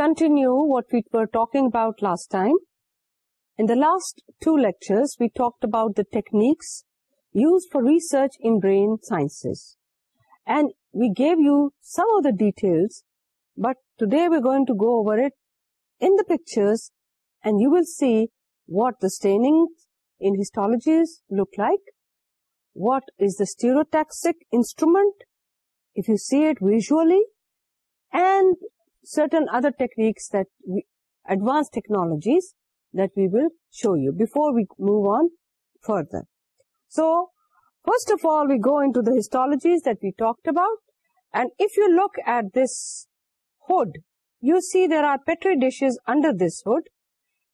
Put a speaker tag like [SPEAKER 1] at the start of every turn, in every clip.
[SPEAKER 1] continue what we were talking about last time. In the last two lectures, we talked about the techniques used for research in brain sciences. And we gave you some of the details, but today we're going to go over it in the pictures, and you will see what the stainings in histologies look like, what is the stereotaxic instrument, if you see it visually, and certain other techniques that advanced technologies that we will show you before we move on further. So, first of all, we go into the histologies that we talked about. And if you look at this hood, you see there are petri dishes under this hood.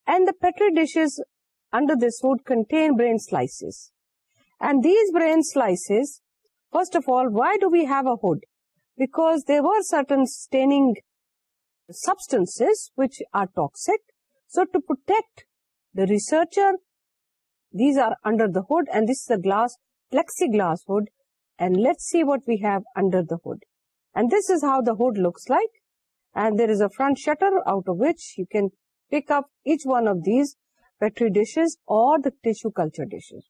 [SPEAKER 1] And the petri dishes under this hood contain brain slices. And these brain slices, first of all, why do we have a hood? Because there were certain staining substances which are toxic. So to protect the researcher, these are under the hood, and this is a glass, plexiglass hood. And let's see what we have under the hood. And this is how the hood looks like. And there is a front shutter out of which you can pick up each one of these petri dishes or the tissue culture dishes.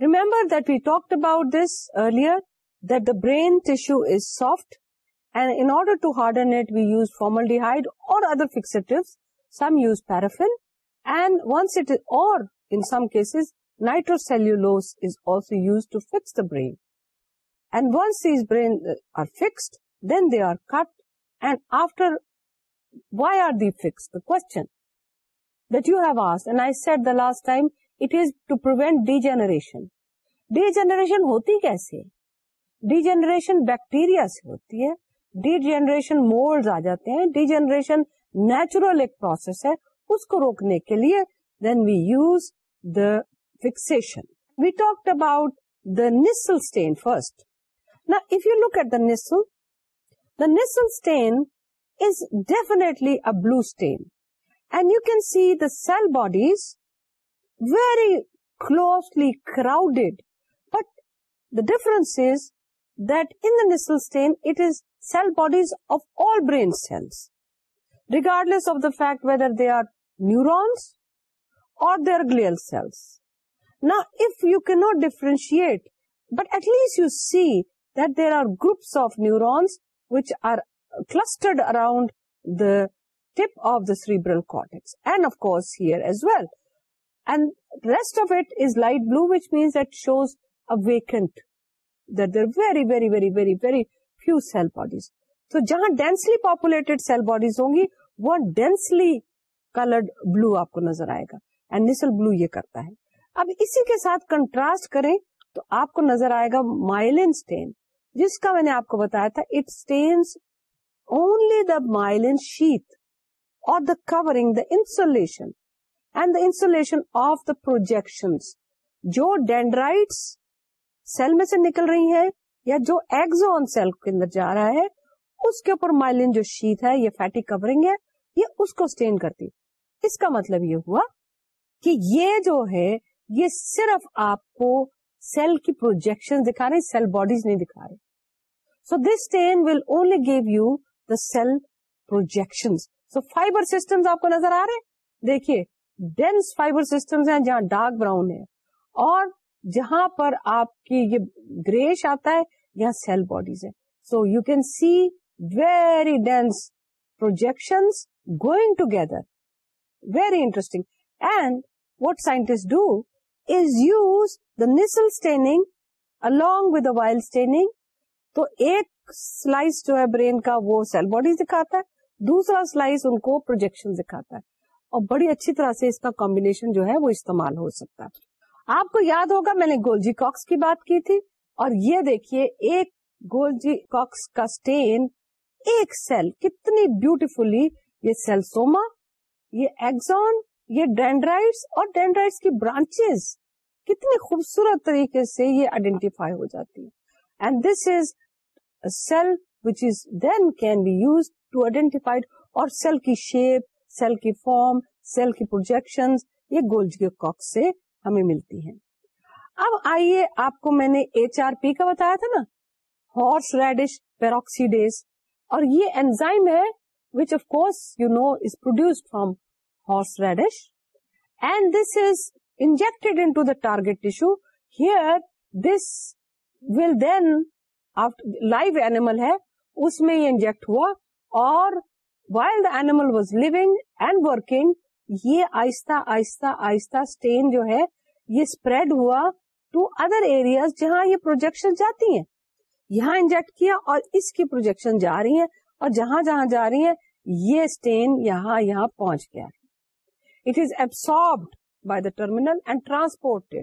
[SPEAKER 1] Remember that we talked about this earlier, that the brain tissue is soft and in order to harden we use formaldehyde اور last time it پرشن degeneration ہوتی کیسے degeneration bacteria سے ہوتی ہے degeneration modes آ جاتے ہیں ڈی جنریشن نیچرل ایک پروسیس ہے اس کو روکنے کے لیے then we use the fixation we talk about the Nissl stain first نا if you look at the Nissl the Nissl stain is define blue stain and you can see the cell bodies very closely crowded but the difference is that in the Nissl stain it is cell bodies of all brain cells, regardless of the fact whether they are neurons or their glial cells. Now, if you cannot differentiate, but at least you see that there are groups of neurons which are clustered around the tip of the cerebral cortex, and of course here as well. And rest of it is light blue, which means that shows a vacant, that they're very, very, very, very, very few cell bodies تو جہاں densely populated cell bodies ہوں گی وہ densely coloured بلو آپ کو نظر آئے گا بلو یہ کرتا ہے اب اسی کے ساتھ کنٹراسٹ کریں تو آپ کو نظر آئے گا مائلن اسٹین جس کا میں نے آپ کو بتایا تھا it stains only the myelin sheath or the covering the insulation and the insulation of the projection جو ڈینڈرائٹس سیل میں سے نکل رہی ہیں یا جو ایگزون سیل کے اندر جا رہا ہے اس کے اوپر مائلن جو شیت ہے یہ فیٹی کورنگ ہے یہ اس کو کرتی اس کا مطلب یہ ہوا کہ یہ جو ہے یہ صرف آپ کو سیل کی پروجیکشن دکھا رہے سیل باڈیز نہیں دکھا رہے so this stain will only give you the cell projection so fiber system آپ کو نظر آ رہے دیکھیے ڈینس فائبر سسٹم ہیں جہاں ڈارک براؤن ہے اور جہاں پر آپ کی یہ گریش آتا ہے یہاں سیل باڈیز ہے so you can see very dense projection going together very interesting and what scientist do is use the Nissl staining the Weil staining تو ایک سلائس جو ہے برین کا وہ سیل باڈیز دکھاتا ہے دوسرا سلائس ان کو پروجیکشن دکھاتا ہے اور بڑی اچھی طرح سے اس کا کمبینیشن جو ہے وہ استعمال ہو سکتا ہے آپ کو یاد ہوگا میں نے گولجی کاکس کی بات کی تھی اور یہ دیکھیے ایک گولجی کاکس کا سٹین ایک سیل کتنی بیوٹیفلی یہ سیل سوما یہ ایگزون یہ ڈینڈرائڈس اور ڈینڈرائٹس کی برانچز کتنی خوبصورت طریقے سے یہ آئیڈینٹیفائی ہو جاتی and this is cell which is then can be use to identified اور سیل کی شیپ سیل کی فارم سیل کی پروجیکشن یہ گولجی کاکس سے ہمیں ملتی ہیں اب آئیے آپ کو میں نے ایچ آر پی کا بتایا تھا نا ہارس ریڈش پیروکسیڈیز اور یہ اینزائم ہے which of course you know is is horse radish and this into the target tissue here this will then after live animal ہے اس میں یہ انجیکٹ ہوا اور وائلڈ اینیمل واز لگ اینڈ ورکنگ یہ آہستہ آہستہ آہستہ اسٹین جو ہے یہ اسپریڈ ہوا ٹو ادر ایریاز جہاں یہ پروجیکشن جاتی ہیں یہاں انجیکٹ کیا اور اس کی پروجیکشن جا رہی ہیں اور جہاں جہاں جا رہی ہیں یہ اسٹین یہاں یہاں پہنچ گیا it is absorbed by the terminal and transport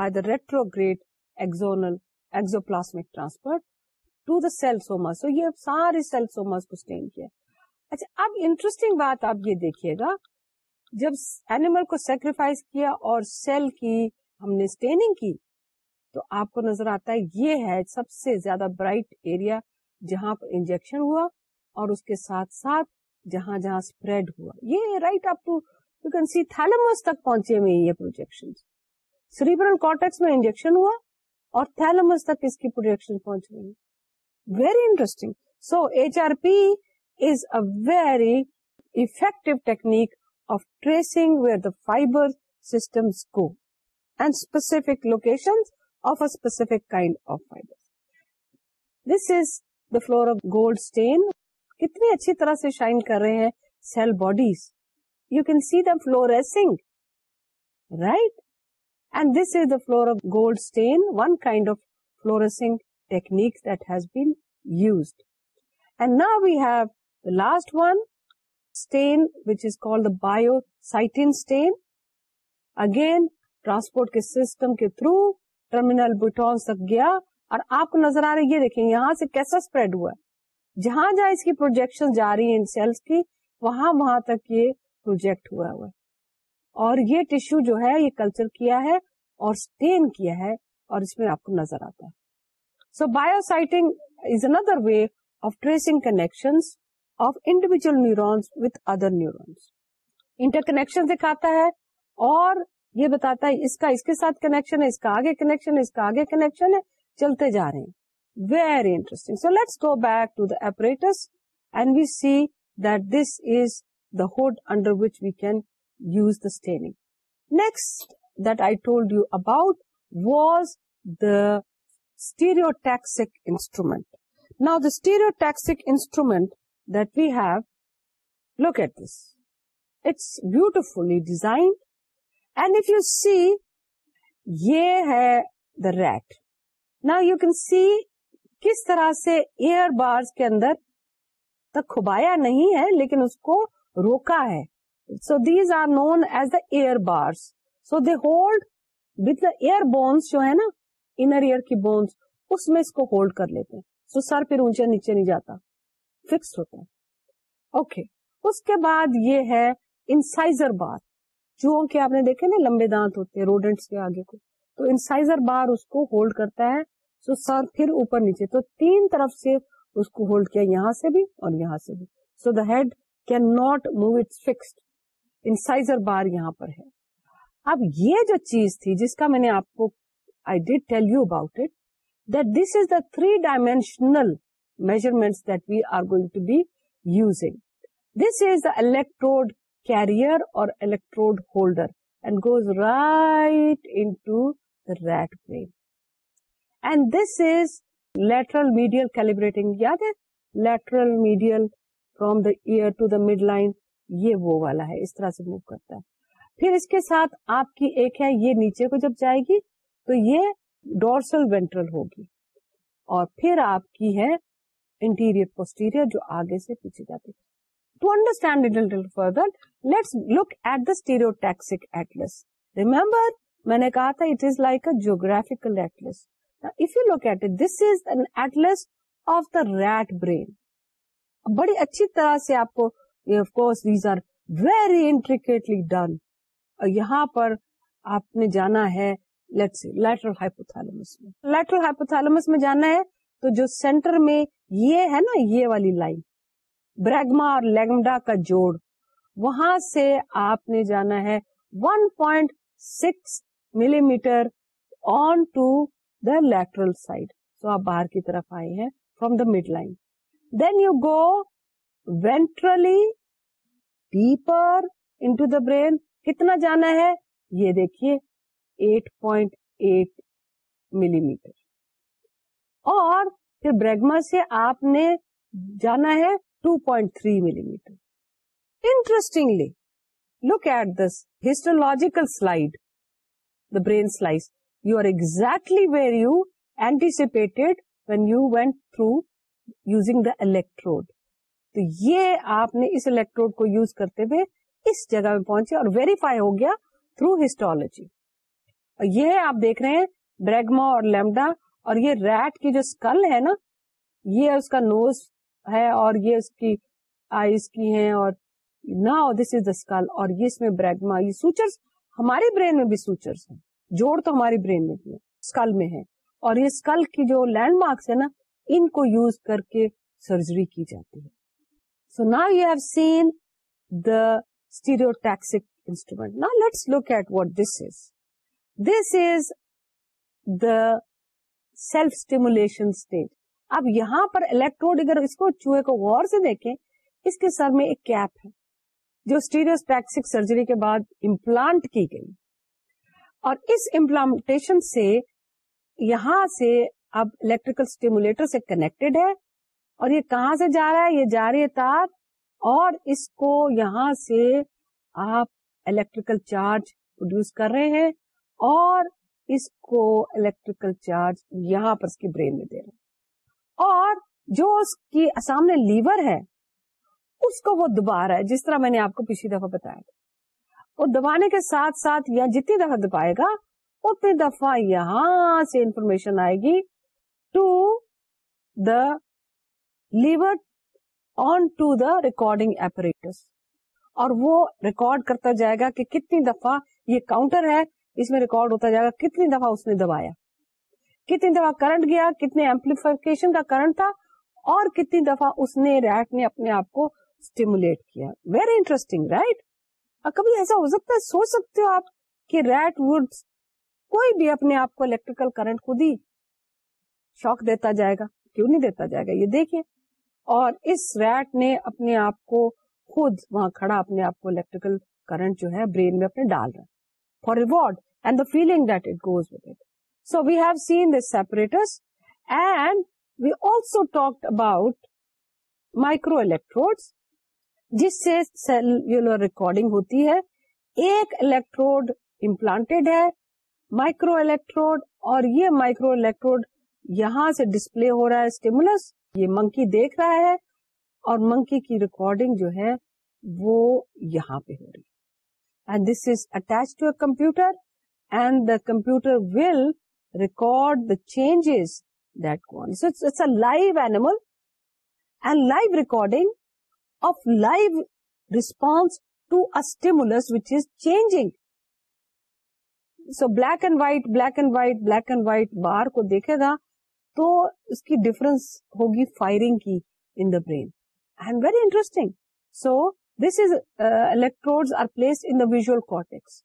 [SPEAKER 1] by the retrograde axonal axoplasmic transport to the cell یہ سارے سیل سوماس کو اسٹین کیا اچھا اب انٹرسٹنگ بات آپ یہ دیکھیے گا جب اینیمل کو سیکریفائز کیا اور سیل کی ہم نے اسٹیننگ کی تو آپ کو نظر آتا ہے یہ ہے سب سے زیادہ برائٹ ایریا جہاں پر انجیکشن ہوا اور اس کے ساتھ ساتھ جہاں جہاں اسپریڈ ہوا یہ right up to you can see thalamus تک پہنچے میں یہ پروجیکشن سریبرل کارٹیکس میں انجیکشن ہوا اور تھلموس تک اس کی پروجیکشن پہنچ گئی very interesting so H R P is a very effective technique of tracing where the fiber systems کو and specific location of افکر this is the floor of gold stain کتنی اچھی طرح سے شائن کر رہے ہیں cell bodies you can see the fluorescing right and this is the floor of gold stain one kind of fluorescing technique these views and نا we ہے last one transport کے سسٹم کے تھرو ٹرمینل گیا اور آپ کو نظر آ رہا ہے یہ دیکھیں یہاں سے کیسا اسپریڈ ہوا ہے جہاں جہاں اس کی پروجیکشن جا رہی ہیں ان سیلس کی وہاں وہاں تک یہ پروجیکٹ ہوا ہوا ہے اور یہ ٹشو جو ہے یہ کلچر کیا ہے اور اسٹین کیا ہے اور اس میں آپ کو نظر آتا ہے so biocytin is another way of tracing connection of individual neurons with other neurons interconnection دکھاتا ہے اور یہ بتاتا ہے اس کا اس کے ساتھ کنیکشن ہے اس کا آگے کنیکشن ہے اس کا آگے کنیکشن ہے چلتے جا رہے ہیں very interesting so let's go back to the apparatus and we see that this is the hood under which we can use the staining next that I told you about was the stereotaxic instrument نا the stereotaxic instrument that we've look at this it's beautifully designed and if you see یہ ہے the rat نا you can see کس طرح سے year بارس کے اندر کھبایا نہیں ہے لیکن اس کو روکا ہے so these are known as the ear bars so they hold with ear bones جو ہے نا انر ایئر کی بونس اس میں اس کو ہولڈ کر لیتے ہیں سو سر پہ اونچے نیچے نہیں جاتا فکس ہوتا ہے اوکے اس کے بعد یہ ہے انسائزر بار جو کہ آپ نے دیکھے نا لمبے دانت ہوتے ہیں روڈنٹس کے آگے کو تو انسائزر بار اس کو ہولڈ کرتا ہے سو سر پھر اوپر نیچے تو تین طرف سے اس کو ہولڈ کیا یہاں سے بھی اور یہاں سے بھی so the head can not move it fixed incisor bar یہاں پر ہے اب یہ جو چیز تھی جس کا میں نے آپ کو I did tell you about it this is the three dimensional measurement that we are گوگ be using this is the electrode carrier اور الیکٹروڈ ہولڈرل میڈیل یاد lateral medial from the ear to the mid line یہ وہ والا ہے اس طرح سے move کرتا ہے پھر اس کے ساتھ آپ کی ایک ہے یہ نیچے کو جب جائے گی تو یہ ڈورسل وینٹرل ہوگی اور پھر آپ کی ہے انٹیریئر پوسٹیریئر جو آگے سے پیچھے جاتے آف دا ریٹ برین بڑی اچھی طرح سے آپ کو یہاں پر آپ نے جانا ہے لیٹرل ہائپوتھالومس میں جانا ہے تو جو سینٹر میں یہ ہے نا یہ والی لائن بریگما اور لیگمڈا کا جوڑ وہاں سے آپ نے جانا ہے 1.6 point six millimetre on to the lateral side so آپ باہر کی طرف آئے ہیں from the mid line then you go ventrally deeper in to the brain کتنا جانا ہے یہ دیکھیے eight point eight millimetre اور پھر بریگما سے آپ نے جانا ہے 2.3 point three millimetre interestingly look at this histological slide the brain slice you are exactly where you anticipate when you went through using the electrode تو یہ آپ نے اس الیکٹروڈ کو یوز کرتے ہوئے اس جگہ میں پہنچے اور ویریفائی ہو گیا تھرو ہسٹولوجی اور یہ آپ دیکھ رہے ہیں بریگما اور لیمڈا اور یہ ریٹ کی جو اسکل ہے نا یہ اس کا نوز ہے اور یہ اس کی آئیز کی ہیں اور نا دس از دا اسکل اور یہ یہ اس میں میں بریگما ہمارے برین بھی ہیں جوڑ تو ہماری برین میں بھی ہے اسکل میں ہے اور یہ اسکل کی جو لینڈ مارکس ہے نا ان کو یوز کر کے سرجری کی جاتی ہے سو نا you have seen the stereotaxic instrument نا let's look at what this is this is the self stimulation stage اب یہاں پر الیکٹروڈ اگر اس کو چوہے کو غور سے دیکھیں اس کے سر میں ایک کیپ ہے جو سرجری کے بعد امپلانٹ کی گئی اور اس امپلانٹیشن سے یہاں سے اب الیکٹریکل اسٹیمولیٹر سے کنیکٹڈ ہے اور یہ کہاں سے جا رہا ہے یہ جا رہی ہے تار اور اس کو یہاں سے آپ الیکٹریکل چارج پروڈیوس کر رہے ہیں اور اس کو الیکٹریکل چارج یہاں پر اس کی برین میں دے رہا اور جو اس کی سامنے لیور ہے اس کو وہ دبا رہا ہے جس طرح میں نے آپ کو پچھلی دفعہ بتایا تھا وہ دبانے کے ساتھ ساتھ یا جتنی دفعہ دبائے گا اتنی دفعہ یہاں سے انفارمیشن آئے گی to the lever on to the recording operator اور وہ ریکارڈ کرتا جائے گا کہ کتنی دفعہ یہ کاؤنٹر ہے اس میں ریکارڈ ہوتا جائے گا کتنی دفعہ اس نے دبایا کتنی دفعہ کرنٹ گیا کتنے ایمپلیفکیشن کا کرنٹ تھا اور کتنی دفعہ اس نے ریٹ نے اپنے آپ کو اسٹیمولیٹ کیا ویری انٹرسٹنگ رائٹ کبھی ایسا ہو سکتا ہے سوچ سکتے ہو آپ کہ ریٹ وڈ کوئی بھی اپنے آپ کو الیکٹریکل کرنٹ خود ہی شوق دیتا جائے گا کیوں نہیں دیتا جائے گا یہ دیکھیں اور اس ریٹ نے اپنے آپ کو خود وہاں کھڑا اپنے آپ کو الیکٹریکل کرنٹ جو ہے برین میں اپنے ڈال رہا for reward and the feeling that it goes so we've seen the separator and we also talk about micro electrode جس سے سیلولر ریکارڈنگ ہوتی ہے ایک الیکٹروڈ امپلانٹیڈ ہے مائکرو الیکٹروڈ اور یہ مائکرو الیکٹروڈ یہاں سے ڈسپلے ہو رہا ہے اسٹیمولس یہ منکی دیکھ رہا ہے اور منکی کی ریکارڈنگ جو ہے وہ یہاں پہ ہو رہی ہے and this is attach to a computer and the computer will record the changes this a live animal recording of life response to stimulus which is change so black and white black and white black and white باہر کو دیکھے گا تو اس کی difference ہوگی firing کی in the brain and very interesting so this is electrode are place in visual cortex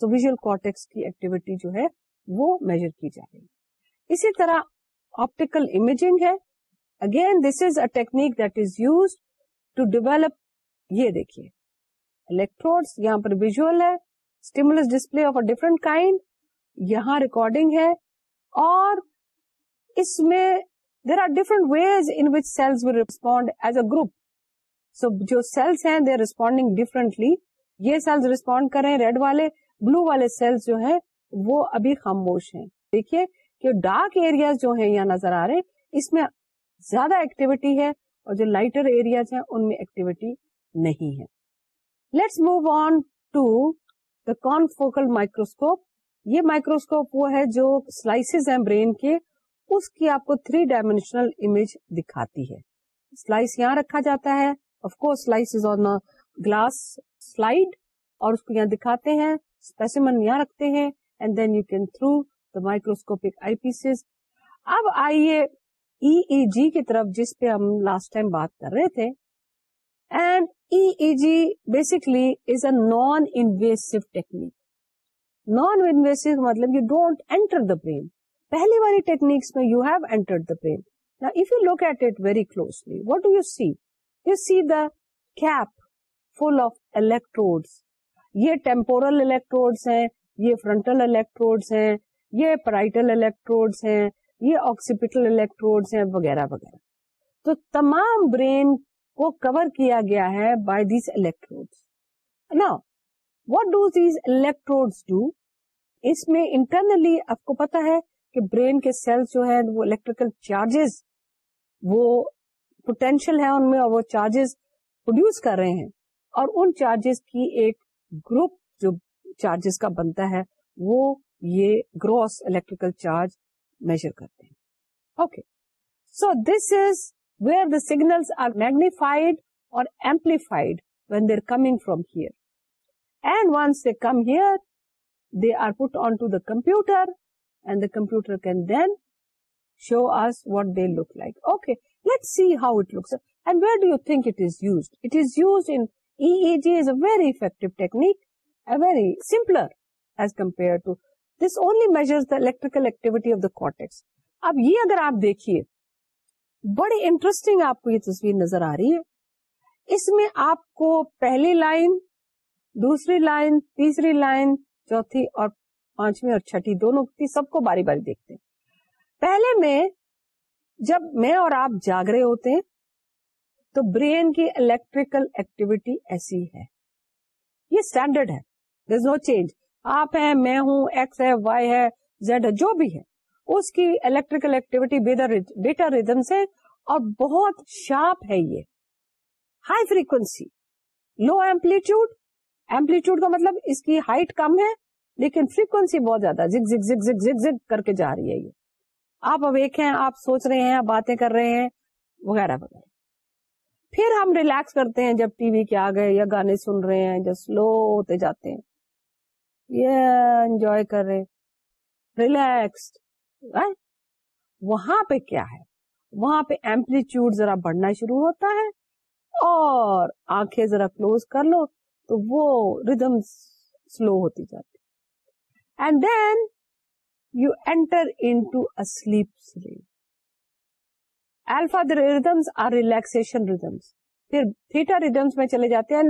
[SPEAKER 1] so visual cortex کی activity جو ہے وہ میجر کی جائے گی اسی طرح آپٹیکل امیجنگ ہے again this is a technique that is use to develop یہ دیکھیے یہاں پر ویژل ہے stimulus display of a different kind یہاں ریکارڈنگ ہے اور اس میں there are different ways in which cells will respond as a group so جو سیلس ہیں دے آر ریسپونڈنگ ڈفرینٹلی یہ سیلس ریسپونڈ کریں ریڈ والے بلو والے سیلس جو ہیں وہ ابھی خاموش ہیں دیکھیے کہ ڈارک ایریا جو ہیں یہاں نظر آ رہے اس میں زیادہ ایکٹیویٹی ہے اور جو لائٹر ایریاز ہیں ان میں ایکٹیویٹی نہیں ہے let's move on to the confocal microscope یہ مائکروسکوپ وہ ہے جو سلائسیز ہیں برین کے اس کی آپ کو تھری ڈائمینشنل امیج دکھاتی ہے سلائس یہاں رکھا جاتا ہے از آن گلاس سلائڈ اور اس کو یہاں دکھاتے ہیں رکھتے ہیں and then you can through microscopic eyepieces اب آئیے e e طرف جس پہ ہم لاسٹ بات کر رہے تھے ٹیکنیک نان انویسو مطلب you don't enter the brain والی ٹیکنیکس میں you have enter brain look at it very closely, what do you see? You see the cap full of electrodes یہ ٹیمپورل الیکٹروڈس ہیں یہ frontal electrodes ہیں یہ پرائٹل electrodes ہیں یہ occipital electrodes ہیں وغیرہ وغیرہ تو تمام برین کو کور کیا گیا ہے بائی دیز الیکٹروڈ نا what do these electrode do اس میں انٹرنلی آپ کو پتا ہے کہ برین کے سیلس جو ہیں وہ الیکٹریکل چارجز وہ پوٹینشیل ہے ان میں اور وہ چارجز پروڈیوس کر رہے ہیں اور ان چارجز کی ایک گروپ جو چارجز کا بنتا ہے وہ یہ گروس الیکٹریکل چارج میزر کرتے ہیں okay so this is where the signal are magnified اور amplified when they're coming from here and once they come here they are put on to the computer and the computer can then show us what they look like okay let see how it looks and where do you think it is use it is use in EEG is a very effective technique, a very simpler as compared to this only measures the electrical activity of the cortex. اب یہ اگر آپ دیکھیے بڑی interesting آپ کو یہ تصویر نظر آ رہی ہے اس میں آپ کو پہلی لائن دوسری لائن تیسری لائن چوتھی اور پانچویں اور چھٹی دونوں کی سب کو باری باری دیکھتے ہیں پہلے میں جب میں اور آپ جاگ رہے ہوتے ہیں تو برین کی الیکٹریکل ایکٹیویٹی ایسی ہے یہ اسٹینڈرڈ ہے نو چینج آپ ہیں میں ہوں ایکس ہے وائی ہے زیڈ ہے جو بھی ہے اس کی الیکٹریکل ایکٹیویٹی سے اور بہت شارپ ہے یہ high frequency low amplitude amplitude کا مطلب اس کی ہائٹ کم ہے لیکن فریکوینسی بہت زیادہ کر کے جا رہی ہے یہ آپ اویک ہیں آپ سوچ رہے ہیں باتیں کر رہے ہیں وغیرہ وغیرہ پھر ہم ریلیکس کرتے ہیں جب ٹی وی کے آگے یا گانے سن رہے ہیں جب سلو ہوتے جاتے ہیں انجوائے کر رہے وہاں پہ کیا ہے وہاں پہ ایمپلیٹیوڈ ذرا بڑھنا شروع ہوتا ہے اور آنکھیں ذرا کلوز کر لو تو وہ ریدم سلو ہوتی جاتی and then you enter in to sleep alpha or relaxation چلے جاتے ہیں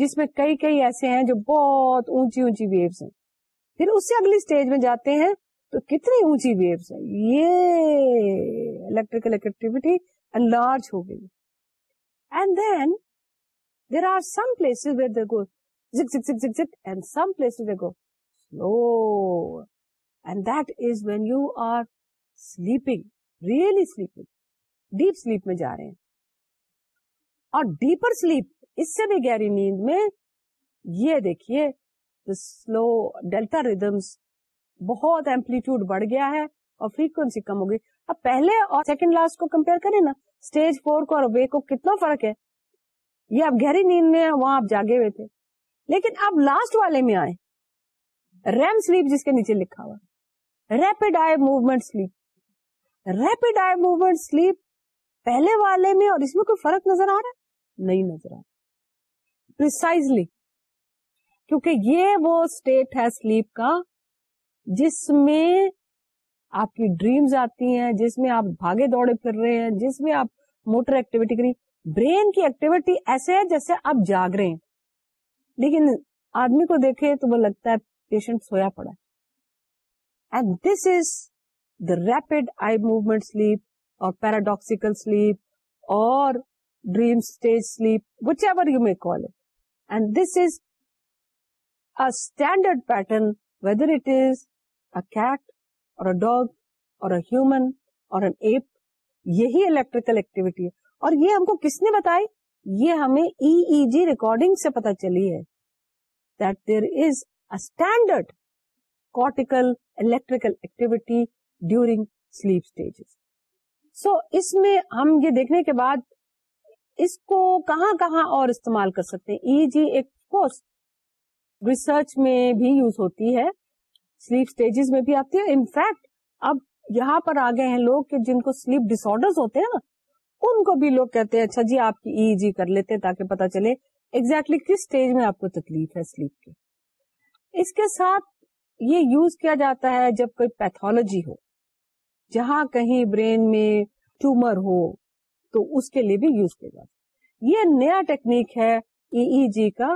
[SPEAKER 1] جس میں جو بہت اونچی اگلی اسٹیج میں جاتے ہیں تو کتنی اونچی ویوز ہیں یہ الیکٹریکل ایکٹیویٹی لارج ہو گئی then there are some place where then you are sleeping really sleeping deep sleep میں جا رہے ہیں اور ڈیپر بھی گہری نیند میں یہ دیکھیے سلو ڈیلٹا ریدمس بہت ایمپلیٹیوڈ بڑھ گیا ہے اور فریکوینسی کم ہو گئی اب پہلے اور سیکنڈ لاسٹ کو کمپیئر کریں نا اسٹیج فور کو اور وے کو کتنا فرق ہے یہ آپ گہری نیند میں وہاں آپ جاگے ہوئے تھے لیکن اب لاسٹ والے میں آئے ریم سلیپ جس کے نیچے لکھا ہوا rapid eye movement sleep rapid eye movement sleep پہلے والے میں اور اس میں کوئی فرق نظر آ رہا ہے نہیں نظر آ رہا کیونکہ یہ وہ اسٹیٹ ہے سلیپ کا جس میں آپ کی ڈریمز آتی ہیں جس میں آپ بھاگے دوڑے پھر رہے ہیں جس میں آپ موٹر ایکٹیویٹی کری برین کی ایکٹیویٹی ایسے ہے جیسے آپ جاگ رہے ہیں لیکن آدمی کو دیکھے تو وہ لگتا ہے پیشنٹ سویا پڑا ہے and this is the rapid eye movement sleep اور پیراڈاکسیکل سلیپ اور dream stage sleep whichever you may call it and this is standard pattern whether it is a cat or a dog or human or an ape یہی electrical activity ہے اور یہ ہم کو کس نے بتائی یہ ہمیں ای جی ریکارڈنگ سے پتا چلی ہے that there is a standard cortical electrical activity during sleep stage so اس میں ہم یہ دیکھنے کے بعد اس کو کہاں کہاں اور استعمال کر سکتے ہیں ای e جی ایک ایکس ریسرچ میں بھی یوز ہوتی ہے سلیپ اسٹیجز میں بھی آتی ہے انفیکٹ اب یہاں پر آ گئے ہیں لوگ کہ جن کو سلیپ ڈس آرڈر ہوتے ہیں نا ان کو بھی لوگ کہتے ہیں اچھا جی آپ کی ای e جی کر لیتے تاکہ پتا چلے ایگزیکٹلی exactly کس اسٹیج میں آپ کو تکلیف ہے سلیپ کی اس کے ساتھ یہ یوز کیا جاتا ہے جب کوئی پیتھولوجی ہو جہاں کہیں برین میں ٹومر ہو تو اس کے لیے بھی یوز کیا جاتا ہے یہ نیا ٹیکنیک ہے ای ای جی کا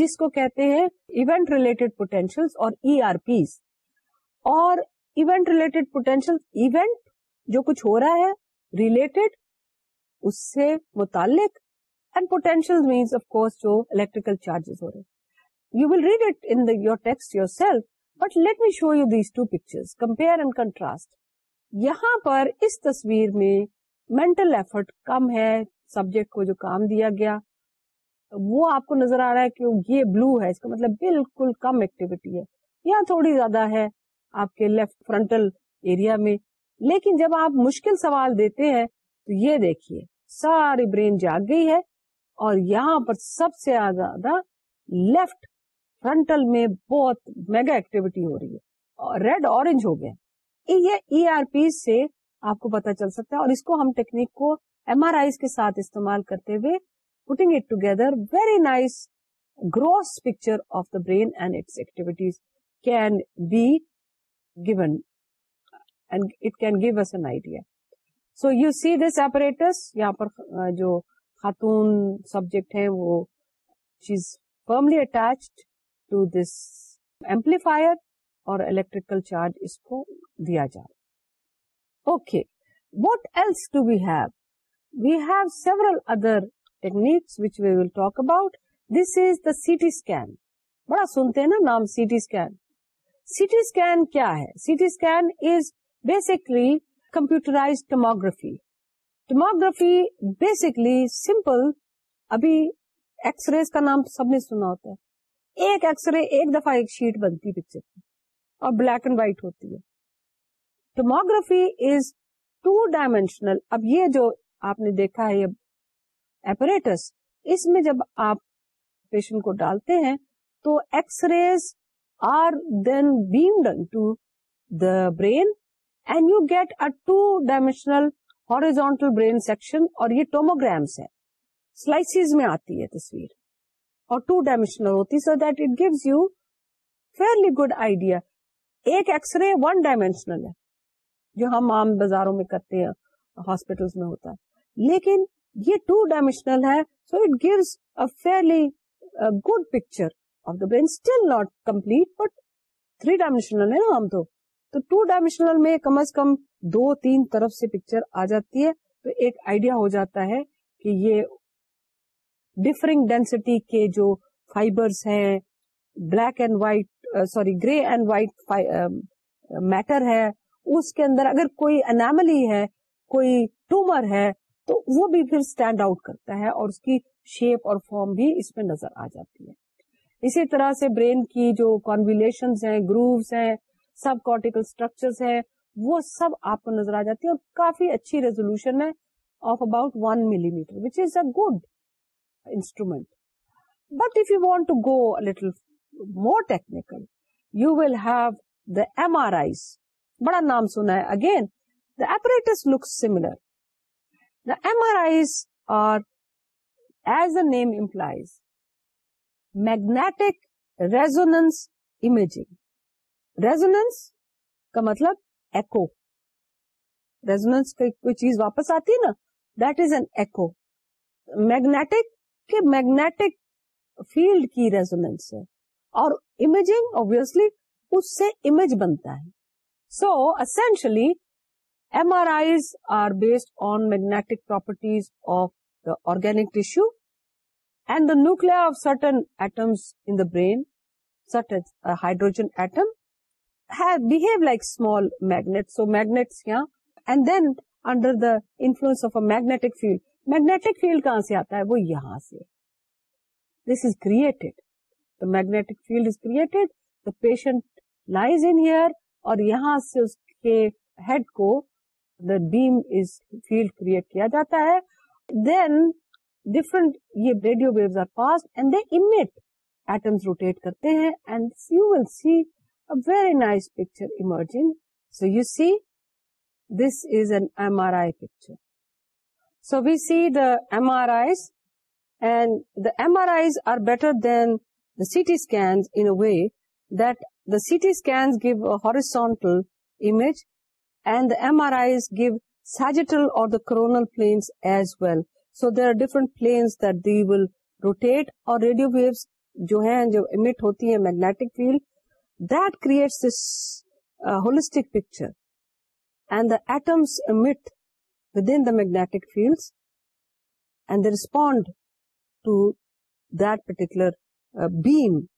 [SPEAKER 1] جس کو کہتے ہیں ایونٹ ریلیٹڈ پوٹینشیل اور ای آر پیز اور ایونٹ ریلیٹڈ پوٹینشیل ایونٹ جو کچھ ہو رہا ہے ریلیٹڈ اس سے متعلق and potential means of course جو الیکٹریکل چارجز ہو رہے you will read it in your text yourself but let me show you these two picture compare and contrast یہاں پر اس تصویر میں مینٹل ایفرٹ کم ہے سبجیکٹ کو جو کام دیا گیا وہ آپ کو نظر آ رہا ہے کہ یہ بلو ہے اس کا مطلب بالکل کم ایکٹیویٹی ہے یا تھوڑی زیادہ ہے آپ کے لیفٹ فرنٹل ایریا میں لیکن جب آپ مشکل سوال دیتے ہیں تو یہ دیکھیے ساری برین جاگ گئی ہے اور یہاں پر سب سے زیادہ لیفٹ فرنٹل میں بہت میگا ایکٹیویٹی ہو رہی ہے اور ریڈ اورنج ہو گیا یہ ای آر پی سے آپ کو پتا چل سکتا ہے اور اس کو ہم ٹیکنیک کو ایم آر آئی کے ساتھ استعمال کرتے ہوئے putting it together very nice gross picture of the brain and its activities can be given and it can give us an idea so you see this apparatus یہاں پر جو خاتون subject ہے وہ she's firmly attached to this amplifier اور electrical charge اس کو دیا جائے okay what else we have we have several other techniques which we will talk about this is the C T scan بڑا سنتے ہیں نا نام C T scan C T scan کیا ہے C T scan is basically computerized tomography tomography basically simple ابھی X rays کا نام سب نے سنا ہوتا ہے ایک ایکس رے ایک دفعہ ایک شیٹ بنتی پکچر کی اور بلیک اینڈ وائٹ ہوتی ہے ٹوموگرافی از ٹو ڈائمینشنل اب یہ جو آپ نے دیکھا ہے یہ اپریٹس اس میں جب آپ پیشنٹ کو ڈالتے ہیں تو X rays are then to the brain and you get a two dimensional horizontal brain section اور یہ ٹوموگرامس ہے سلائسیز میں آتی ہے تصویر اور ٹو ڈائمینشنل ہوتی so that it gives you fairly good idea X ray one dimensional ہے جو ہم عام بازاروں میں کرتے ہیں ہاسپٹل میں ہوتا ہے لیکن یہ ٹو ڈائمینشنل ہے so it gives a fairly good picture of the brain still not complete but three dimensional ہے نا ہم تو ٹو ڈائمینشنل میں کم از کم دو تین طرف سے پکچر آ جاتی ہے تو ایک آئیڈیا ہو جاتا ہے کہ یہ ڈفرنگ ڈینسٹی کے جو فائبرس ہیں black and white sorry grey and white matter ہے اس کے اندر اگر کوئی انیملی ہے کوئی ٹومر ہے تو وہ بھی پھر اسٹینڈ آؤٹ کرتا ہے اور اس کی شیپ اور فارم بھی اس میں نظر آ جاتی ہے اسی طرح سے برین کی جو کانویلیشن ہیں گروس ہیں سب کارٹیکل اسٹرکچرس ہیں وہ سب آپ کو نظر آ جاتی ہے اور کافی اچھی ریزولوشن ہے of about one millimetre which is a good instrument but if you want to go little more technical you will have the M R I بڑا نام سنا ہے again the apparatus M R Is are as a name implies magnetic resonance imaging resonance کا مطلب ایک resonance کوئی چیز واپس آتی ہے نا دیٹ از این ایک میگنیٹک کہ میگنیٹک فیلڈ کی ریزونینس ہے اور امیجنگ اوبیسلی اس سے امیج بنتا ہے so M R R based on magnetic properties of the organic tissue and the nuclei of certain atoms in the brain certain hydrogen atom behave like small magnet so magnets and then under the influence of a magnetic field magnetic field کہاں سے آتا ہے وہ یہاں سے this is created the magnetic field is created the patient lies in here اور یہاں سے اس کے ہیڈ کو the beam is field create کیا جاتا ہے دین ڈفرنٹ یہ radio waves are pass and they emit atoms rotate کرتے ہیں and you will see very nice picture emerging so you see this is an M R I picture so we see the M R Is and the M R Is are better than the C T scan in a way the C T scan give horizontal image and the M R Is give sagittal or the coronal planes as well so they are different planes that they will rotate اور radio wave جو ہیں جو emit ہوتی ہیں magnetic field that creates this holistic picture and the atoms emit within the magnetic fields, and they respond to that particular uh, beam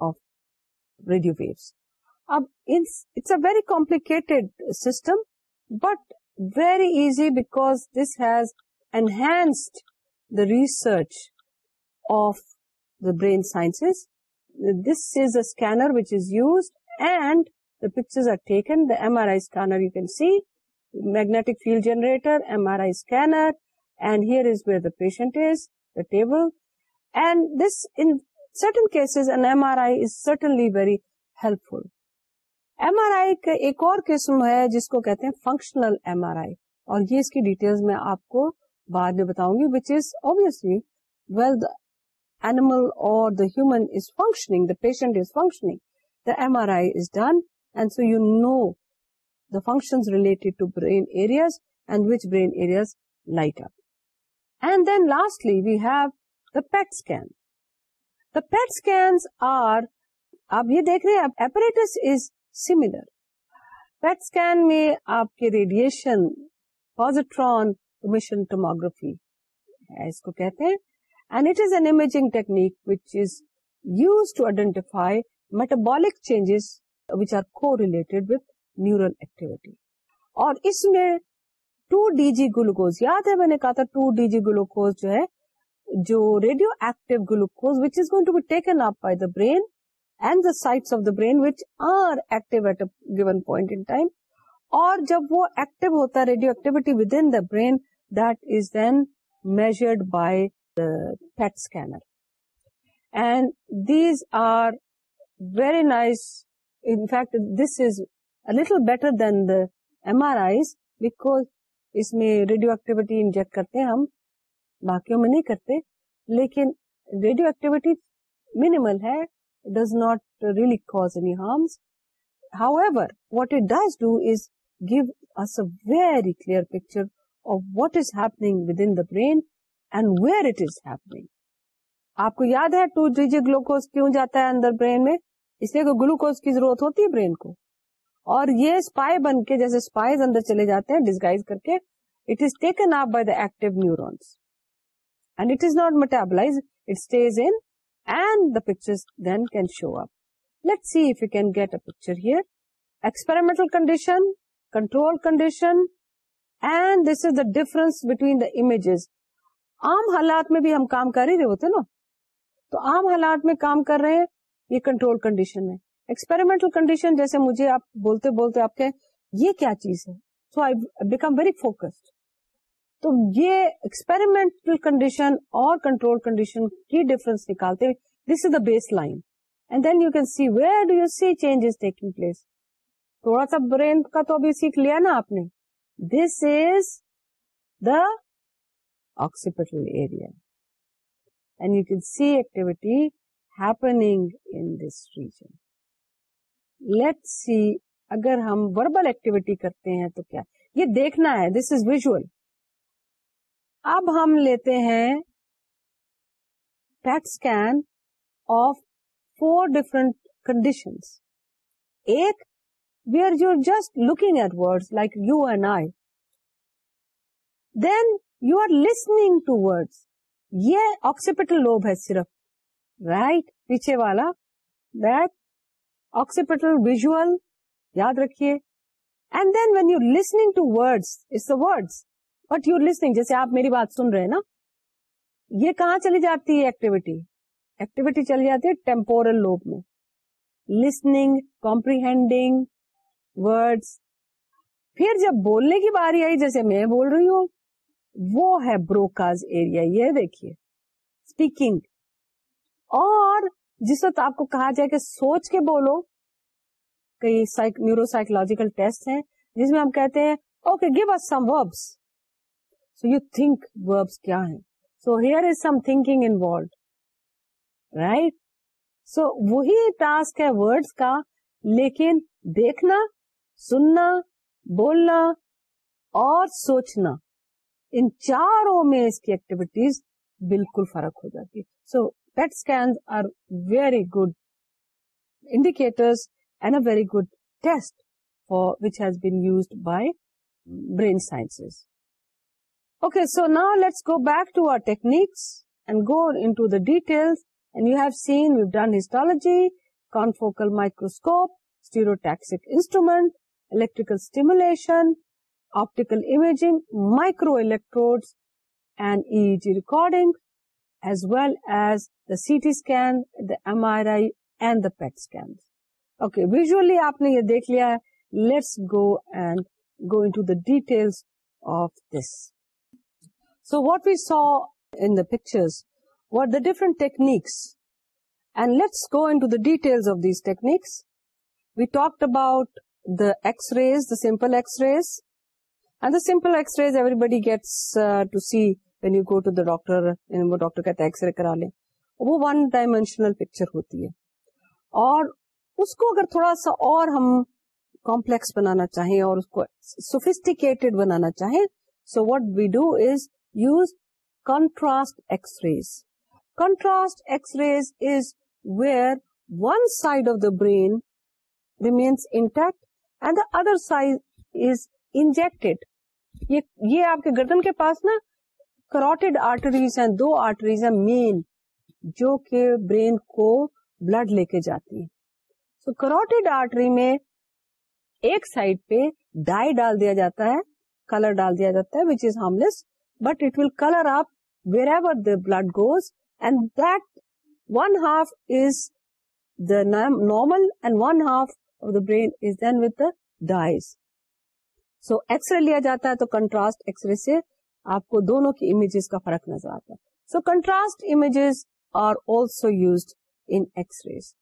[SPEAKER 1] of radio waves. Now, it's a very complicated system, but very easy, because this has enhanced the research of the brain sciences. This is a scanner which is used, and the pictures are taken. The MRI scanner, you can see, magnetic field generator M R I scanner and here is where patient certain cases M R I is certainly very helpful M R I ایک اور قسم ہے جس کو کہتے ہیں functional M R I اور یہ اس کی ڈیٹیل میں آپ کو بعد میں بتاؤں گی which is obviously well the animal or the human is functioning the patient is functioning the M R I is done and so you know functions relate to brain areas and which brains light up and then lastly we have PET scan the PET scan apparatus PET scan میں آپ کے radiation پوزٹر ٹومو گرافی اس کو کہتے ہیں and it is an imaging technique which is use to identify metabolic changes which are correlated with neural activity اور اس میں ٹو ڈی جی گلوکوز یاد ہے میں نے کہا تھا ٹو ڈی جی گلوکوز جو ہے جو radio active glucose which which is going to be taken up by the the the brain brain and of are active at given point in time اور جب وہ ایکٹیو ہوتا ہے radio activity within the brain that is then measured by the PET scanner and these are very nice in fact this is little better than the M R Is because اس میں radioactivity inject کرتے ہیں ہم باقیوں میں نہیں کرتے لیکن radio activity minimal ہے does not really cause any harms however what it does do is give us very clear picture of what is happening within the brain and where it is happening آپ کو یاد ہے to G G glucose کیوں جاتا ہے اندر brain میں اس لیے کہ گلوکوز کی ضرورت ہوتی ہے برین کو اور یہ اسپائی بن کے جیسے اسپائز اندر چلے جاتے ہیں ڈسگائز کر کے it is taken up by the active neurons and it is not metabolize it stays in and the picture then can show up let see if you can get a picture here experimental condition control condition and this is the difference between the images عام حالات میں بھی ہم کام کر ہی رہے ہوتے نا تو عام حالات میں کام کر رہے ہیں یہ کنٹرول کنڈیشن میں ایکسپیریمنٹل کنڈیشن جیسے مجھے آپ بولتے بولتے آپ کے یہ کیا چیز ہے so I become very focused تو یہ ایکسپیریمنٹل کنڈیشن اور کنٹرول کنڈیشن کی ڈفرنس نکالتے this is the baseline and then you can see where do you see change taking place تھوڑا سا برین کا تو ابھی سیکھ لیا نا آپ نے this is the occipital area and you can see activity happening in this region let see اگر ہم وربل ایکٹیویٹی کرتے ہیں تو کیا یہ دیکھنا ہے دس از ویژل اب ہم لیتے ہیں PET scan of four different condition ایک we are you just looking at word like you and I then you are listening to word یہ آکسیپٹل لوب ہے صرف رائٹ right, پیچھے والا دیٹ نا یہ کہاں چلی جاتی ہے ایکٹیویٹی ایکٹیویٹی چلی جاتی ہے ٹیمپورل روپ میں لسنگ کمپری ہینڈنگ پھر جب بولنے کی باری آئی جیسے میں بول رہی ہوں وہ ہے بروکرز ایریا یہ دیکھیے اسپیکنگ اور جس وقت آپ کو کہا جائے کہ سوچ کے بولو کئی نیورو سائکولوجیکل ٹیسٹ ہیں جس میں ہم کہتے ہیں okay give us some verbs so you think verbs کیا ہیں so here is some thinking involved right so وہی ٹاسک ہے ورڈس کا لیکن دیکھنا سننا بولنا اور سوچنا ان چاروں میں اس کی ایکٹیویٹیز بالکل فرق ہو جاتی ہے so PET scans are very good indicators and a very good test for which has been used by brain sciences. Okay, so now let's go back to our techniques and go into the details. And you have seen we've done histology, confocal microscope, stereotactic instrument, electrical stimulation, optical imaging, microelectrodes, and EEG recording. As well as the C T the M R I and the PET scan okay visually آپ نے یہ دیکھ لیا ہے let's go and go into the detail of this so what we saw in the pictures with the different techniques and let's go into the details of these techniques we talk about the X rays the simple X rays and the simple X rays everybody gets to see when you go to the doctor وہ doctor کہتے ہیں X ray کرا لیں وہ one dimensional picture ہوتی ہے اور اس کو اگر تھوڑا سا اور ہم کمپلیکس بنانا چاہیں اور اس کو سوفیسٹیکیٹڈ بنانا چاہیں so what we do is use contrast X rays contrast X rays is where one side of the brain remains intact and the other side is inject یہ آپ کے گردن کے پاس نا کروٹیڈ آرٹریز ہیں دو آرٹریز ہیں مین جو کہ برین کو بلڈ لے کے جاتی ہے سو کروٹیڈ آرٹری میں ایک سائڈ پہ ڈائی ڈال دیا جاتا ہے کلر ڈال دیا جاتا ہے which is harmless but it will colour up where the blood goes and that one half is the normal and one half of the brain is then with dyes so X ray لیا جاتا ہے تو contrast X ray سے آپ کو دونوں کی images کا فرق نظر آتا ہے so contrast images are also used rays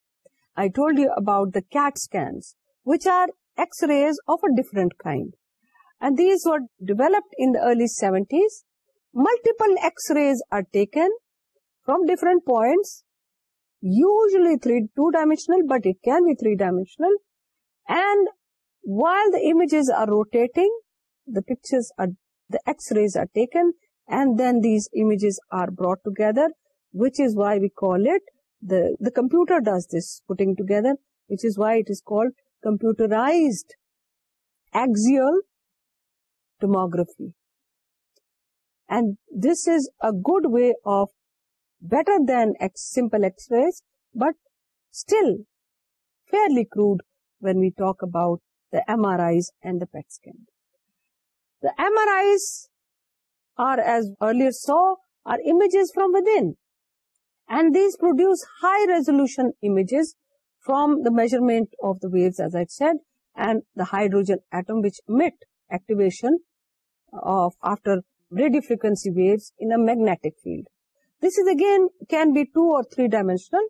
[SPEAKER 1] I told you about the CAT scans which are X rays of a different kind and these were developed in early seventies multiple X rays are taken from different points usually three two dimensional but it can be three dimensional and the images are rotating the pictures are the X-rays are taken, and then these images are brought together, which is why we call it, the computer does this putting together, which is why it is called computerized axial tomography. And this is a good way of better than simple X-rays, but still fairly crude when we talk about the MRIs and the PET scan. M R Is are as earlier so are images from within these produce high resolution from the measurement of the waves as it said and the hydrogen atom which emit activation of after radio frequency waves in magnetic field this is again can be two or three dimensional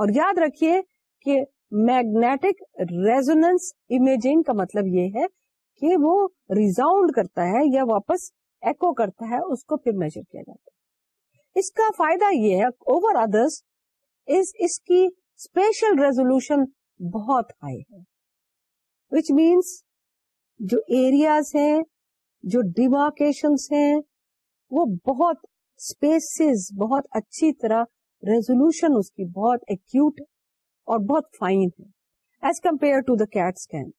[SPEAKER 1] اور یاد رکھیے کہ magnetic ریزونس imaging کا مطلب یہ ہے کہ وہ ریزاؤنڈ کرتا ہے یا واپس ایکو کرتا ہے اس کو پھر میجر کیا جاتا ہے اس کا فائدہ یہ ہے اوور ادرس اس کی اسپیشل ریزولوشن بہت ہائی ہے وچ مینس جو ایریاز ہیں جو ڈیمارکیشنس ہیں وہ بہت اسپیسیز بہت اچھی طرح ریزولوشن اس کی بہت ایکوٹ اور بہت فائن ہے as compare to the CAT scan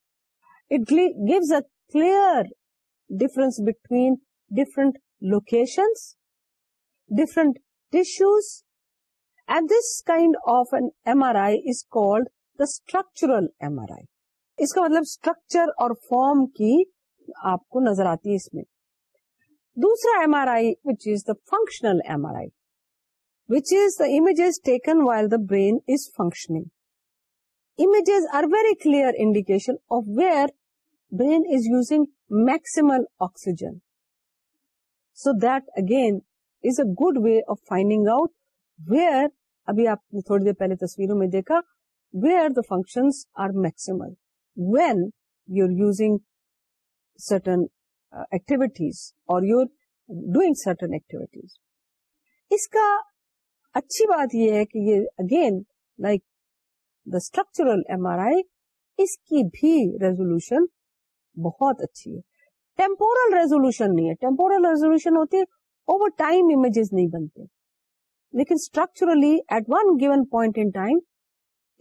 [SPEAKER 1] it gives a clear difference between different locations different tissues at this kind of an M R I is called the structural M R I اس کا مطلب structure اور form کی آپ کو نظر آتی ہے اس میں دوسرا M R I which is the functional M R I which is the images taken while the brain is function images are very clear indication of where was using maximal oxygen so that again is a good way of finding out where ابھی آپ نے تھوڑی دیر پہلے تصویروں میں دیکھا where function when you using certain activities or you doing certain activities اس کا اچھی بات یہ ہے کہ یہ again like the structural M R I اس کی بھی ریزولوشن بہت اچھی ہے ٹیمپورل ریزولوشن نہیں ہے ٹیمپورل ریزولوشن ہوتی ہے اوور ٹائم امیجز نہیں بنتے لیکن structurally at one given point in time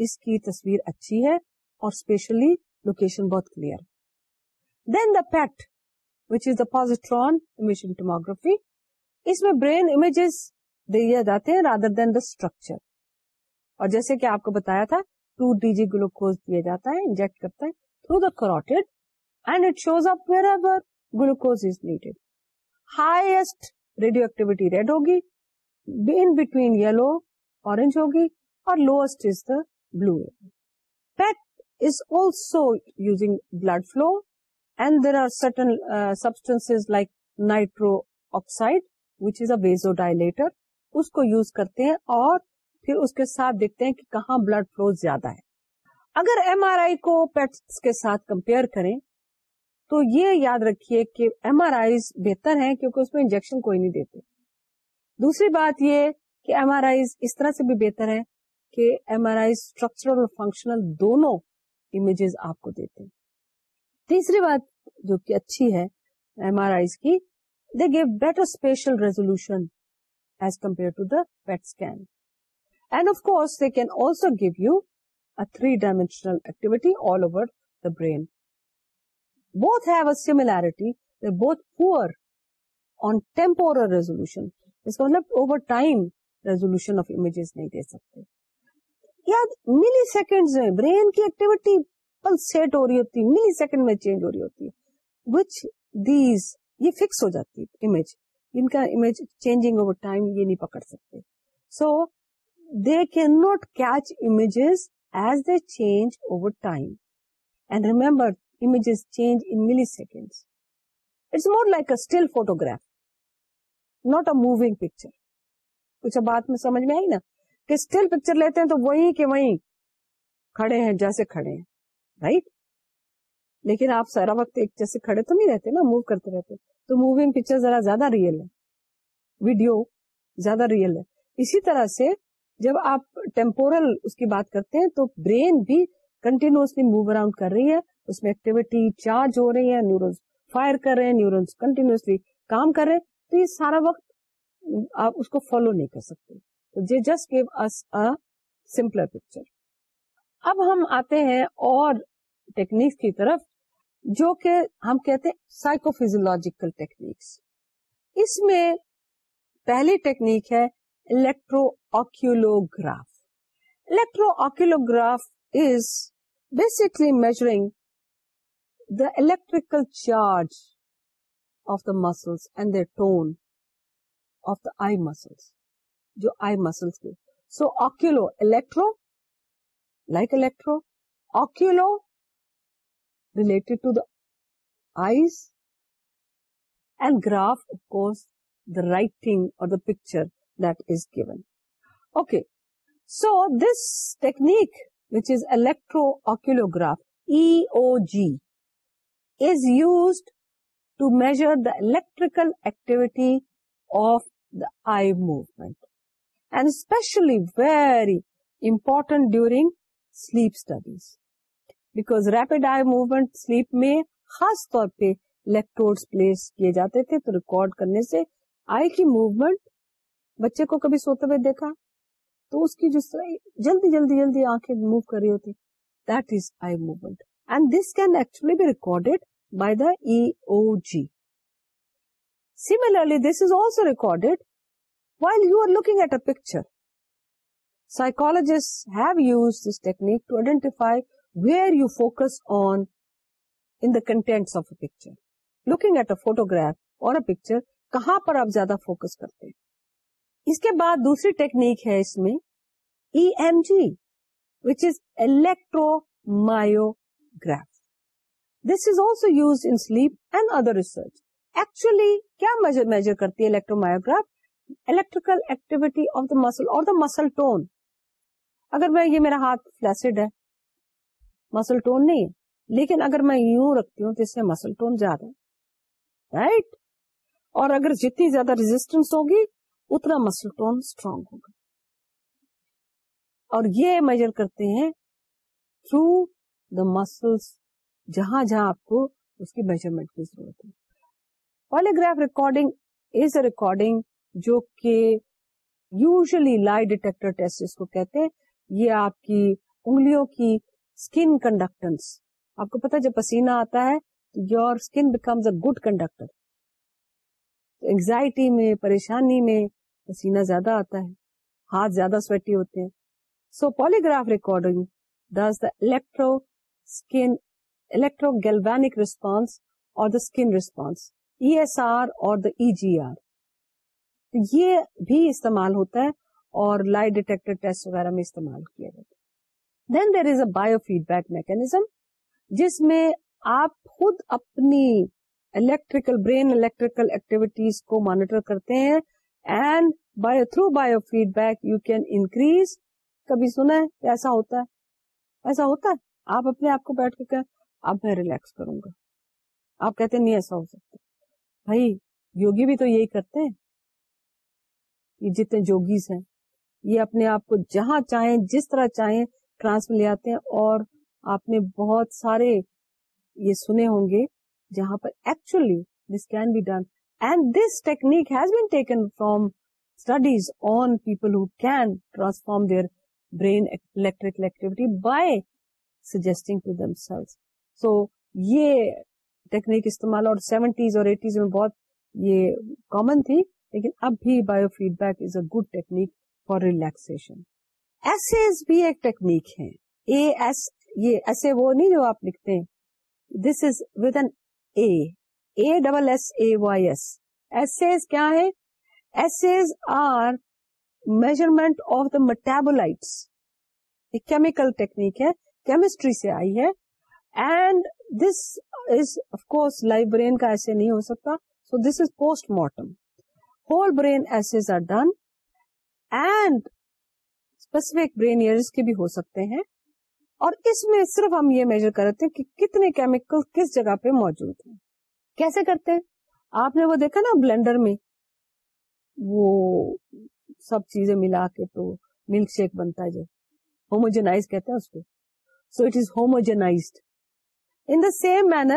[SPEAKER 1] اس کی تصویر اچھی ہے اور اسپیشلی لوکیشن بہت clear then the PET which is the positron emission tomography اس میں برین امیجز دیے جاتے ہیں رادر دین دا اسٹرکچر اور جیسے کہ آپ کو بتایا تھا ٹو ڈی جی گلوکوز دیا جاتا ہے انجیکٹ کرتا ہے through the carotid and it shows up ever glucose is needed highest radio activity red ہوگی ان بٹوین یلو hogi, ہوگی اور is the is the blue PET is also using blood flow and there are substances substance like nitro oxide which is a dilator اس کو use کرتے ہیں اور پھر اس کے ساتھ دیکھتے ہیں کہ کہاں بلڈ فلو زیادہ ہے اگر ایم آر آئی کو پیٹس کے ساتھ کمپیئر کریں تو یہ یاد رکھیے کہ ایم آر آئی بہتر ہیں کیونکہ اس میں انجیکشن کوئی نہیں دیتے دوسری بات یہ کہ ایم آر آئی اس طرح سے بھی بہتر ہے کہ ایم آر آئی اسٹرکچرل اور فنکشنل دونوں امیجز آپ کو دیتے تیسری بات جو کہ اچھی ہے ایم آر آئی کی they give better spatial resolution as compare to the PET scan and of course they can also give you a three dimensional activity all over the brain both both have a similarity poor on temporal resolution اس کا مطلب over time resolution of images نہیں دے سکتے یا millisecond میں brain کی activity pulsate ہو رہی ہوتی ملی سیکنڈ میں چینج ہو رہی ہوتی ہے نہیں پکڑ سکتے so they can not catch images as they change over time and remember images change in milliseconds. It's more like a a still photograph, not moving picture. بات میں سمجھ میں آئی نا کہ اسٹل پکچر لیتے ہیں تو وہیں ہیں جیسے لیکن آپ سارا وقت ایک جیسے کھڑے تو نہیں رہتے نا موو کرتے رہتے تو موونگ پکچر ذرا زیادہ ریئل ہے ویڈیو زیادہ ریئل ہے اسی طرح سے جب آپ ٹیمپورل اس کی بات کرتے ہیں تو برین بھی کنٹینیوسلی موو اراؤنڈ کر رہی ہے اس میں ایکٹیویٹی چارج ہو رہی ہے نیورونس فائر کر رہے ہیں نیورونس کنٹینیوسلی کام کر رہے ہیں تو یہ سارا وقت آپ اس کو فالو نہیں کر سکتے تو یہ just give us simpler picture اب ہم آتے ہیں اور ٹیکنیکس کی طرف جو کہ ہم کہتے ہیں سائیکو فیزولوجیکل ٹیکنیکس اس میں پہلی ٹیکنیک ہے electro oculograph graph electro oculograph graph is basically measuring electrical charge of the muscles and the tone of the eye muscles جو آئی مسلس کے so oculo electro like electro oculo related to the eyes and graph of course the writing or the picture that is given okay so this technique which is electro oculograph E O G measure the electrical activity of the eye movement and specially very important during sleep studies back rapid eye movement sleep میں خاص طور پہ الیکٹروس place کیے جاتے تھے تو record کرنے سے آئی کی موومینٹ بچے کو کبھی سوتے ہوئے دیکھا تو اس کی جو جلدی جلدی جلدی آنکھیں موو کر رہی ہوتی that is eye movement and this can actually بھی recorded by the EOG. Similarly, this is also recorded while you are looking at a picture. Psychologists have used this technique to identify where you focus on in the contents of a picture. Looking at a photograph or a picture, کہاں پر آپ زیادہ focus کرتے ہیں اس کے بعد دوسری technique ہے اس میں E M G which is electro myograph this is also use in sleep and other research actually کیا میجر کرتی ہے electro myograph electrical activity of the muscle اور دا مسل ٹون اگر میں یہ میرا ہاتھ فلسڈ ہے مسل ٹون نہیں ہے لیکن اگر میں یوں رکھتی ہوں تو اس میں مسل ٹون زیادہ رائٹ اور اگر جتنی زیادہ ریزسٹینس ہوگی اتنا مسل ٹون اسٹرانگ ہوگا اور یہ میجر کرتے ہیں تھرو دا مسلس جہاں جہاں آپ کو اس کی میجرمنٹ کی ضرورت ہے polygraph recording is a recording جو کہ یوزلی لائی ڈیٹیکٹر ٹیسٹ کو کہتے ہیں یہ آپ کی انگلیوں کی اسکن کنڈکٹنس آپ کو پتا جب پسینہ آتا ہے تو your skin becomes a good conductor anxiety anxiety میں پریشانی میں پسینہ زیادہ آتا ہے ہاتھ زیادہ سویٹی ہوتے ہیں so polygraph recording this the electro skin electro galvanic response or the skin response E S R or the E G R یہ بھی استعمال ہوتا ہے اور لائی ٹیسٹ وغیرہ میں استعمال کیا جاتا ہے then there is a biofeedback mechanism جس میں آپ خود اپنی الیکٹریکل برین الیکٹریکل ایکٹیویٹیز کو مانیٹر کرتے ہیں and bio through biofeedback you can increase کبھی سنا ہے ایسا ہوتا ہے ایسا ہوتا ہے آپ اپنے آپ کو بیٹھ کر کہیں اب میں ریلیکس کروں گا آپ کہتے ہیں نہیں ایسا ہو سکتا بھائی یوگی بھی تو یہی کرتے ہیں یہ جتنے جوگیز ہیں یہ اپنے آپ کو جہاں چاہیں جس طرح چاہیں ٹرانس میں لے آتے ہیں اور آپ نے بہت سارے یہ سنے ہوں گے جہاں پر actually this can be done and this technique has been taken from studies on people who can transform their brain electrical activity by suggesting to themselves so یہ ٹیکنیک استعمال اور سیونٹیز اور ایٹیز میں بہت یہ کامن تھی لیکن اب بھی biofeedback is a good technique for relaxation ایسے بھی ایک ٹیکنیک ہے اے ایس یہ ایسے وہ نہیں جو آپ لکھتے ہیں this is with an A A double S A Y S assays کیا ہے assays are measurement of the metabolites ایک کیمیکل ٹیکنیک ہے کیمسٹری سے آئی ہے and this is course life brain کا ایسے نہیں ہو سکتا so this is post mortem whole brain assays are done and specific brain areas کے بھی ہو سکتے ہیں اور اس میں صرف ہم یہ میجر کرتے ہیں کہ کتنے کیمیکل کس جگہ پہ موجود ہیں کیسے کرتے ہیں آپ نے وہ دیکھا نا بلینڈر میں وہ سب چیزیں ملا کے تو ملک شیک بنتا ہے جو ہوموجنائز کہتے ہیں اس کو سو اٹ از ہوموجنائزڈ اور ان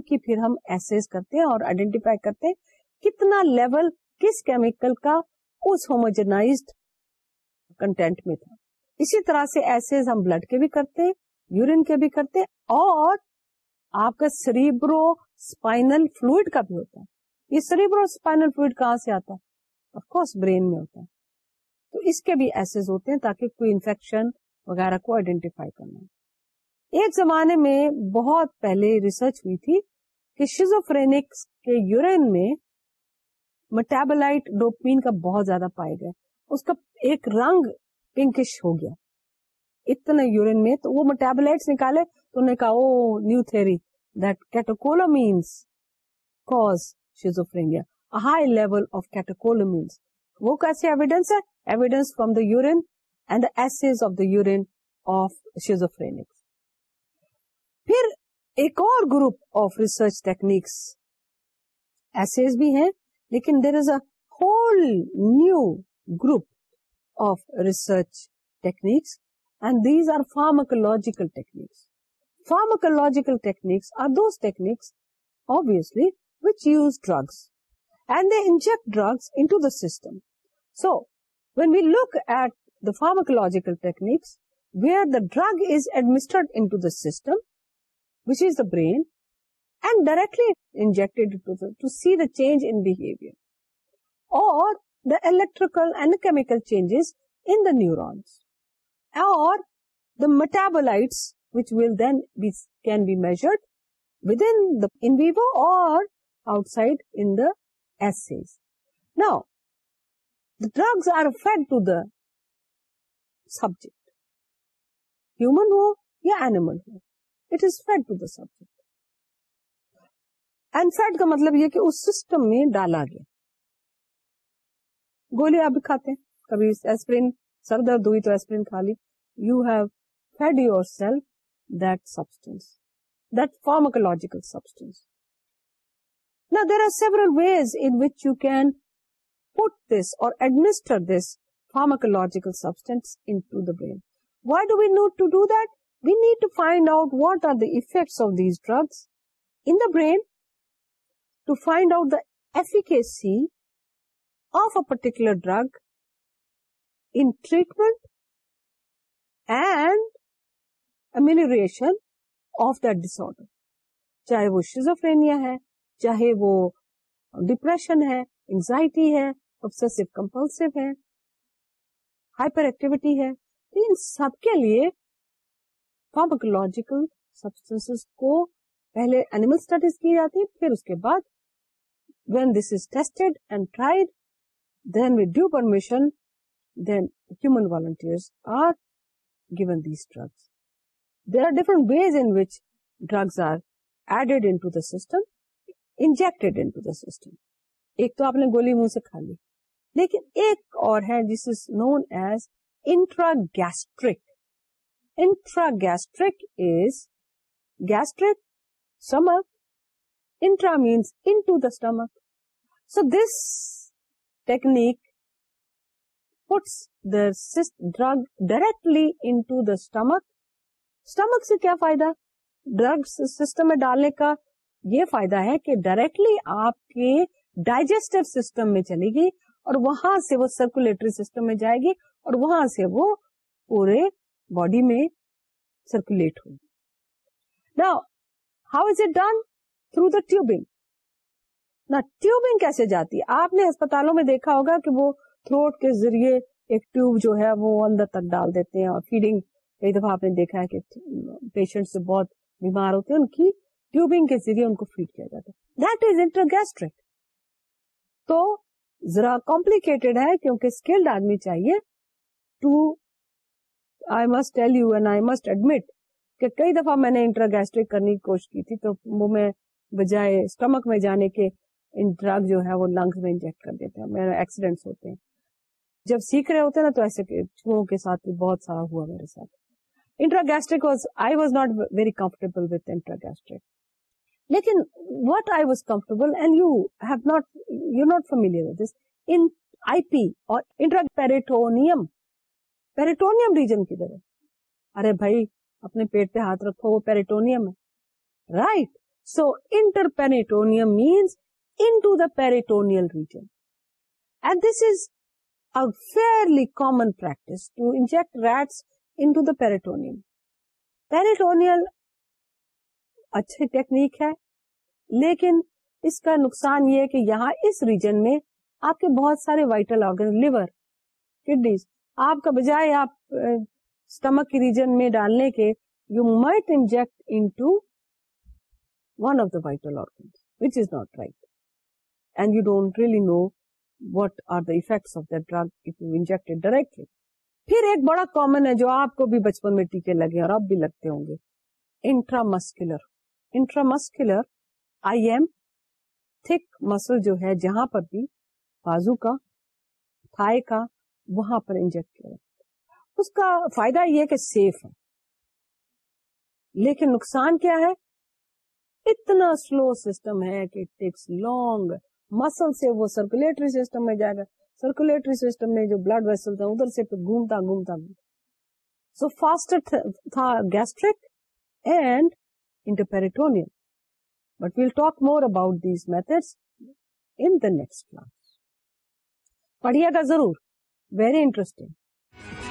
[SPEAKER 1] کی پھر ہم ایسے کرتے ہیں اور آئیڈینٹیفائی کرتے ہیں کتنا لیول کس کیمیکل کا اس ہوموجنا کنٹینٹ میں تھا اسی طرح سے ایسے ہم بلڈ کے بھی کرتے ہیں یورین کے بھی کرتے اور آپ کا سریبرو اسپائنل فلوئڈ کا بھی ہوتا ہے یہ اسپائنل فلوئڈ کہاں سے آتا ہے آف کورس برین میں ہوتا ہے تو اس کے بھی ایسز ہوتے ہیں تاکہ کوئی انفیکشن وغیرہ کو آئیڈینٹیفائی کرنا ایک زمانے میں بہت پہلے ریسرچ ہوئی تھی کہ شیزوفرینکس کے یورین میں مٹیبلائٹ ڈوپین کا بہت زیادہ پائے گیا اس کا ایک رنگ پنکش ہو گیا اتنا یورین میں تو وہ مٹیبلائٹ نکالے تو انہوں نے کہا او نیو تھیری ٹوکول مس کونڈیا ہائی لیول آف کیٹوکولینس وہ کیسے ایویڈینس ہے evidence from the urine and those of the urine of schizophrenics پھر ایک اور گروپ آف ریسرچ ٹیکنیکس ایسے بھی ہیں لیکن there is a whole new group of research techniques and these are pharmacological techniques pharmacological ٹیکنیکسلی which use drugs and they inject drug the system so we look at the pharmacological which is the brain and directly inject see the changes or the electrical and chemical changes in the neuro metabolism which will then be can be measured within the in vivo or outside in the assays. Now, the drugs are fed to the subject. Human ho یا animal ho. It is fed to the subject. And fed کا مطلب یہ کہ اس system میں ڈالا گیا. گولی آپ بھی کھاتے ہیں. کبھی ایسپرین سر درد ہوئی تو ایسپرین کھا لی. You have fed yourself that substance, that pharmacological substance. Now, there are several ways in which you can put this or administer this pharmacological substance into the brain. Why do we need to do that? We need to find out what are the effects of these drugs in the brain to find out the efficacy of a particular drug in treatment and amelioration of that dis disorder چاہے وہ schizophrenia ہے چاہے وہ depression ہے anxiety ہے ابس compulsive ہے hyper activity ہے تو ان سب کے لیے فارمکولوجیکل سبسٹنس کو پہلے اینیمل اسٹڈیز کی جاتی پھر اس کے بعد when this is tested and tried then we due permission then human volunteer are given these drugs there different ways in which drugs are added into the system injected into the system ایک تو آپ نے گولی منہ سے کھا لی لیکن ایک اور ہے جس is known as intragastric intragastric is gastric stomach intra means into the stomach so this technique puts the drug directly into the stomach stomach سے کیا فائدہ ڈرگس سسٹم میں ڈالنے کا یہ فائدہ ہے کہ ڈائریکٹلی آپ کے ڈائجسٹو سسٹم میں چلے گی اور وہاں سے وہ سرکولیٹری سسٹم میں جائے گی اور وہاں سے وہ پورے باڈی میں سرکولیٹ ہوگی نا how is it done through the tubing نہ ٹیوب کیسے جاتی ہے آپ نے ہسپتالوں میں دیکھا ہوگا کہ وہ تھروٹ کے ذریعے ایک ٹیوب جو ہے وہ اندر تک ڈال دیتے ہیں اور فیڈنگ کئی دفعہ آپ نے دیکھا ہے کہ پیشنٹ جو بہت بیمار ہوتے ہیں ان کی ٹیوبنگ کے ذریعے ان کو فیڈ کیا جاتا ہے دیٹ از تو ذرا کمپلیکیٹڈ ہے کیونکہ اسکلڈ آدمی چاہیے to I must tell you and I must admit کہ کئی دفعہ میں نے انٹرا گیسٹرک کرنے کی کوشش کی تھی تو وہ میں بجائے اسٹمک میں جانے کے ڈرگ جو ہے وہ لنگس میں انجیکٹ کر دیتے ہیں میرے ایکسیڈینٹس ہوتے ہیں جب سیکھ رہے ہوتے ہیں نا تو ایسے چھو کے ساتھ بھی بہت سارا ہوا میرے ساتھ intragastric was I was not very comfortable gastric لیکن what I was comfortable to peritoneal region کی طرح ارے بھائی اپنے پیٹ پہ ہاتھ رکھو وہ peritoneum right so intraperitoneal peritoneal region and this is a fairly common practice to inject rats into the peritoneum. Peritoneal اچھی ٹیکنیک ہے لیکن اس کا نقصان یہ ہے کہ یہاں اس ریجن میں آپ کے بہت سارے وائٹل آرگن لیور کڈنیز آپ کا بجائے آپ اسٹمک کی ریجن میں ڈالنے کے you might inject into one of the vital organ which is not right and you don't really know what are the effects of the drug inject directly پھر ایک بڑا کامن ہے جو آپ کو بھی بچپن میں ٹیکے لگے اور اب بھی لگتے ہوں گے intra muscular intra muscular I M thick muscle جو ہے جہاں پر بھی بازو کا تھائے کا وہاں پر انجیکٹ جاتا اس کا فائدہ یہ کہ سیف ہے لیکن نقصان کیا ہے اتنا سلو سسٹم ہے کہ ٹیکس لانگ مسل سے وہ سرکولیٹری سسٹم میں جائے گا سرکولیٹری سسٹم میں جو بلڈ ویسل تھا ادھر سے گھومتا گھومتا سو فاسٹ تھا gastric and intraperitoneal but we'll talk more about these methods in the next class پڑھیے گا ضرور ویری انٹرسٹنگ